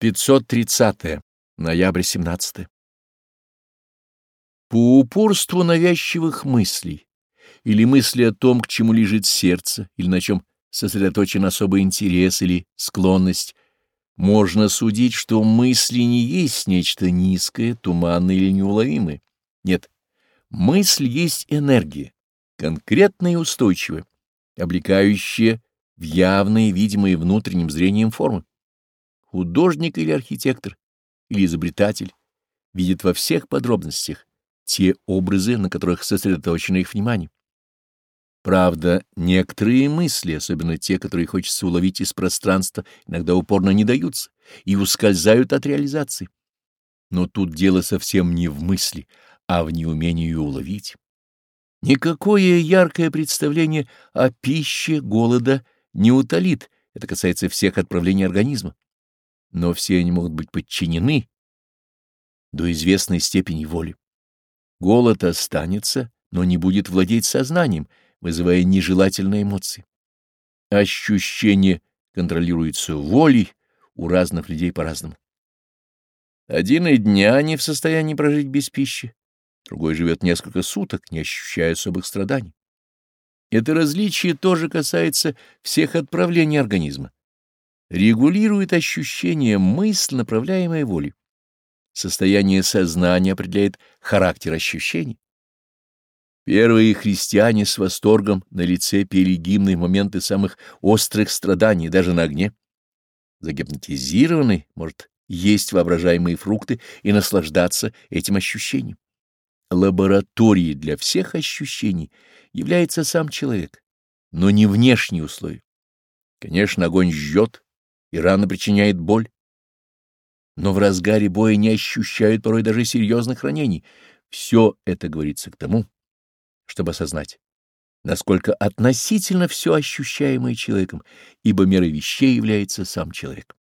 530. Ноябрь 17. По упорству навязчивых мыслей или мысли о том, к чему лежит сердце, или на чем сосредоточен особый интерес или склонность, можно судить, что мысли не есть нечто низкое, туманное или неуловимое. Нет, мысль есть энергия, конкретная и устойчивая, облекающая в явные, видимые внутренним зрением формы художник или архитектор, или изобретатель, видит во всех подробностях те образы, на которых сосредоточено их внимание. Правда, некоторые мысли, особенно те, которые хочется уловить из пространства, иногда упорно не даются и ускользают от реализации. Но тут дело совсем не в мысли, а в неумении ее уловить. Никакое яркое представление о пище голода не утолит, это касается всех отправлений организма но все они могут быть подчинены до известной степени воли. Голод останется, но не будет владеть сознанием, вызывая нежелательные эмоции. Ощущение контролируется волей у разных людей по-разному. Один и дня не в состоянии прожить без пищи, другой живет несколько суток, не ощущая особых страданий. Это различие тоже касается всех отправлений организма регулирует ощущение мысль, направляемой волей. Состояние сознания определяет характер ощущений. Первые христиане с восторгом на лице пели гимны в моменты самых острых страданий, даже на огне. Загипнотизированный может есть воображаемые фрукты и наслаждаться этим ощущением. Лабораторией для всех ощущений является сам человек, но не внешние условия. Конечно, огонь жжет, и рана причиняет боль. Но в разгаре боя не ощущают порой даже серьезных ранений. Все это говорится к тому, чтобы осознать, насколько относительно все ощущаемое человеком, ибо мерой вещей является сам человек.